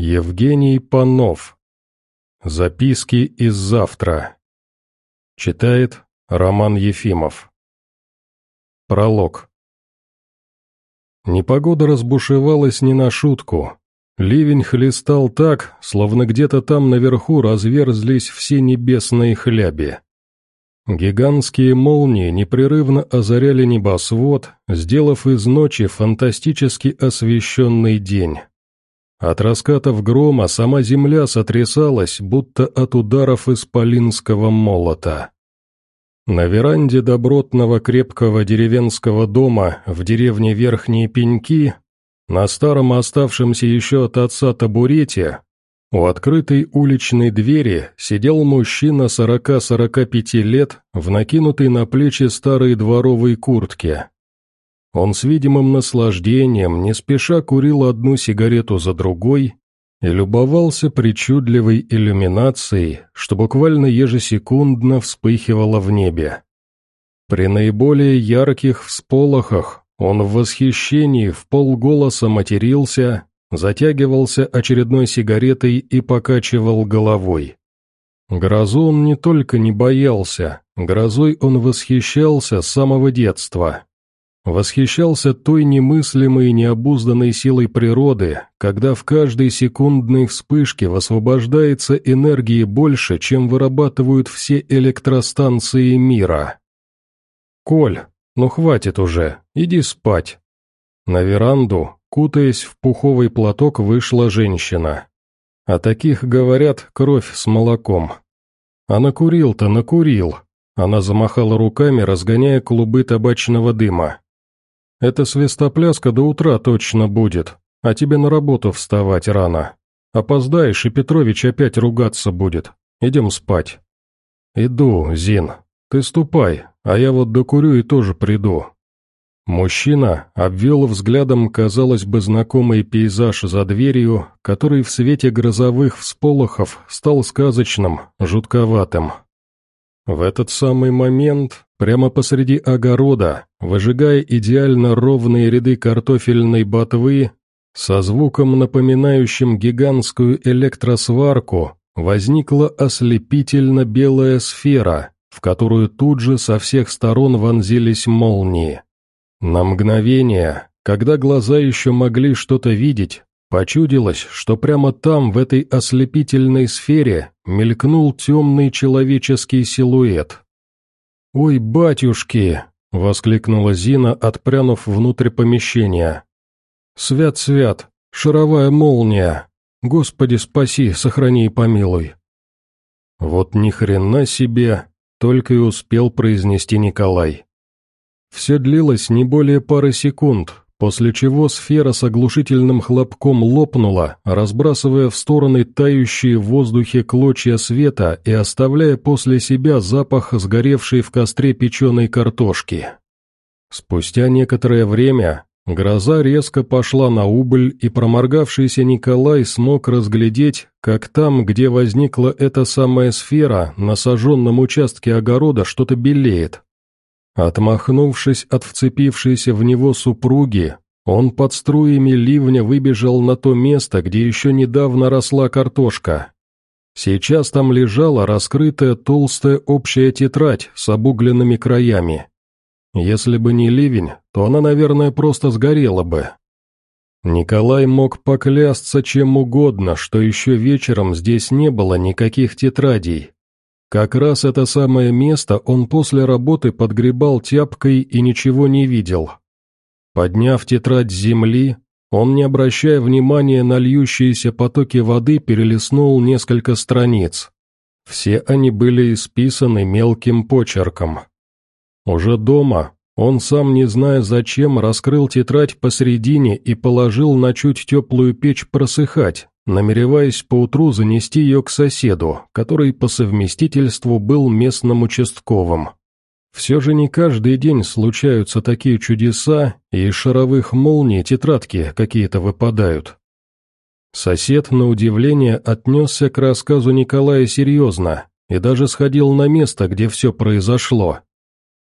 Евгений Панов. Записки из завтра. Читает Роман Ефимов. Пролог. Непогода разбушевалась не на шутку. Ливень хлестал так, словно где-то там наверху разверзлись все небесные хляби. Гигантские молнии непрерывно озаряли небосвод, сделав из ночи фантастически освещенный день. От раскатов грома сама земля сотрясалась, будто от ударов исполинского молота. На веранде добротного крепкого деревенского дома в деревне Верхние Пеньки, на старом оставшемся еще от отца табурете, у открытой уличной двери сидел мужчина 40-45 лет в накинутой на плечи старой дворовой куртке. Он с видимым наслаждением не спеша курил одну сигарету за другой и любовался причудливой иллюминацией, что буквально ежесекундно вспыхивало в небе. При наиболее ярких всполохах он в восхищении в полголоса матерился, затягивался очередной сигаретой и покачивал головой. Грозу он не только не боялся, грозой он восхищался с самого детства. Восхищался той немыслимой и необузданной силой природы, когда в каждой секундной вспышке высвобождается энергии больше, чем вырабатывают все электростанции мира. «Коль, ну хватит уже, иди спать». На веранду, кутаясь в пуховый платок, вышла женщина. О таких говорят кровь с молоком. А накурил-то накурил. Она замахала руками, разгоняя клубы табачного дыма. Это свистопляска до утра точно будет, а тебе на работу вставать рано. Опоздаешь, и Петрович опять ругаться будет. Идем спать». «Иду, Зин. Ты ступай, а я вот докурю и тоже приду». Мужчина обвел взглядом, казалось бы, знакомый пейзаж за дверью, который в свете грозовых всполохов стал сказочным, жутковатым. В этот самый момент Прямо посреди огорода, выжигая идеально ровные ряды картофельной ботвы, со звуком, напоминающим гигантскую электросварку, возникла ослепительно белая сфера, в которую тут же со всех сторон вонзились молнии. На мгновение, когда глаза еще могли что-то видеть, почудилось, что прямо там, в этой ослепительной сфере, мелькнул темный человеческий силуэт. «Ой, батюшки!» — воскликнула Зина, отпрянув внутрь помещения. «Свят-свят! Шаровая молния! Господи, спаси, сохрани и помилуй!» «Вот ни хрена себе!» — только и успел произнести Николай. Все длилось не более пары секунд, после чего сфера с оглушительным хлопком лопнула, разбрасывая в стороны тающие в воздухе клочья света и оставляя после себя запах сгоревшей в костре печеной картошки. Спустя некоторое время гроза резко пошла на убыль, и проморгавшийся Николай смог разглядеть, как там, где возникла эта самая сфера, на сожженном участке огорода что-то белеет, Отмахнувшись от вцепившейся в него супруги, он под струями ливня выбежал на то место, где еще недавно росла картошка. Сейчас там лежала раскрытая толстая общая тетрадь с обугленными краями. Если бы не ливень, то она, наверное, просто сгорела бы. Николай мог поклясться чем угодно, что еще вечером здесь не было никаких тетрадей, как раз это самое место он после работы подгребал тяпкой и ничего не видел. Подняв тетрадь земли, он, не обращая внимания на льющиеся потоки воды, перелистнул несколько страниц. Все они были исписаны мелким почерком. Уже дома, он сам не зная зачем, раскрыл тетрадь посередине и положил на чуть теплую печь просыхать, намереваясь поутру занести ее к соседу, который по совместительству был местным участковым. Все же не каждый день случаются такие чудеса, и из шаровых молний тетрадки какие-то выпадают. Сосед, на удивление, отнесся к рассказу Николая серьезно и даже сходил на место, где все произошло.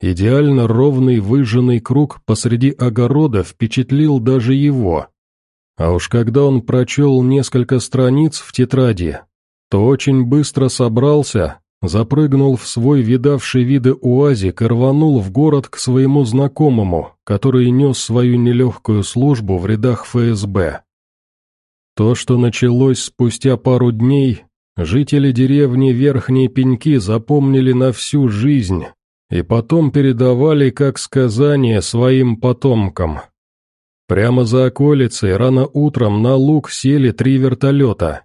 Идеально ровный выжженный круг посреди огорода впечатлил даже его, А уж когда он прочел несколько страниц в тетради, то очень быстро собрался, запрыгнул в свой видавший виды уазик и рванул в город к своему знакомому, который нес свою нелегкую службу в рядах ФСБ. То, что началось спустя пару дней, жители деревни Верхние Пеньки запомнили на всю жизнь и потом передавали как сказание своим потомкам. Прямо за околицей рано утром на луг сели три вертолета.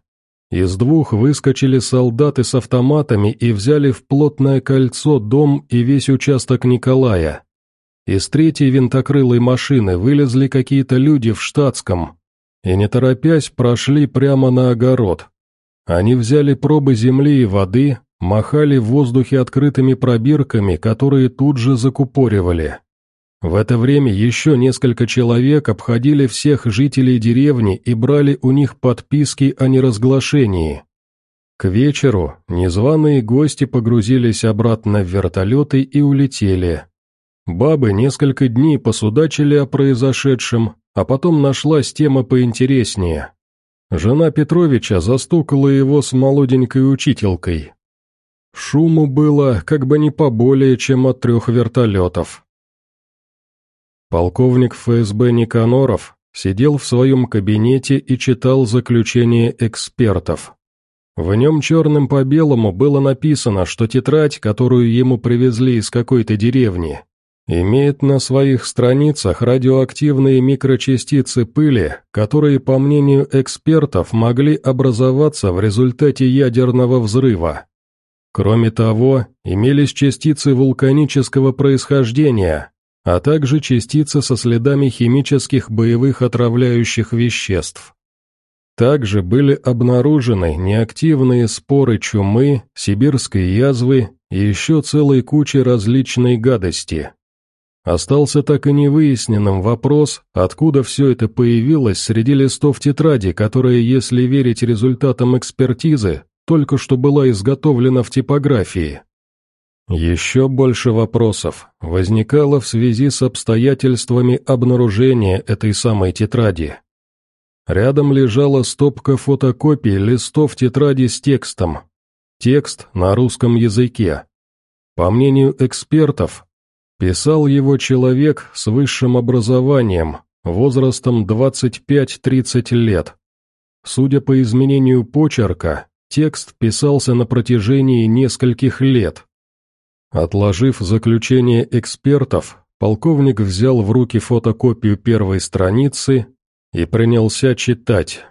Из двух выскочили солдаты с автоматами и взяли в плотное кольцо дом и весь участок Николая. Из третьей винтокрылой машины вылезли какие-то люди в штатском и, не торопясь, прошли прямо на огород. Они взяли пробы земли и воды, махали в воздухе открытыми пробирками, которые тут же закупоривали. В это время еще несколько человек обходили всех жителей деревни и брали у них подписки о неразглашении. К вечеру незваные гости погрузились обратно в вертолеты и улетели. Бабы несколько дней посудачили о произошедшем, а потом нашлась тема поинтереснее. Жена Петровича застукала его с молоденькой учителькой. Шуму было как бы не поболее, чем от трех вертолетов. Полковник ФСБ Никаноров сидел в своем кабинете и читал заключение экспертов. В нем черным по белому было написано, что тетрадь, которую ему привезли из какой-то деревни, имеет на своих страницах радиоактивные микрочастицы пыли, которые, по мнению экспертов, могли образоваться в результате ядерного взрыва. Кроме того, имелись частицы вулканического происхождения, а также частицы со следами химических боевых отравляющих веществ. Также были обнаружены неактивные споры чумы, сибирской язвы и еще целой кучи различной гадости. Остался так и невыясненным вопрос, откуда все это появилось среди листов тетради, которая, если верить результатам экспертизы, только что была изготовлена в типографии. Еще больше вопросов возникало в связи с обстоятельствами обнаружения этой самой тетради. Рядом лежала стопка фотокопий листов тетради с текстом. Текст на русском языке. По мнению экспертов, писал его человек с высшим образованием, возрастом 25-30 лет. Судя по изменению почерка, текст писался на протяжении нескольких лет. Отложив заключение экспертов, полковник взял в руки фотокопию первой страницы и принялся читать.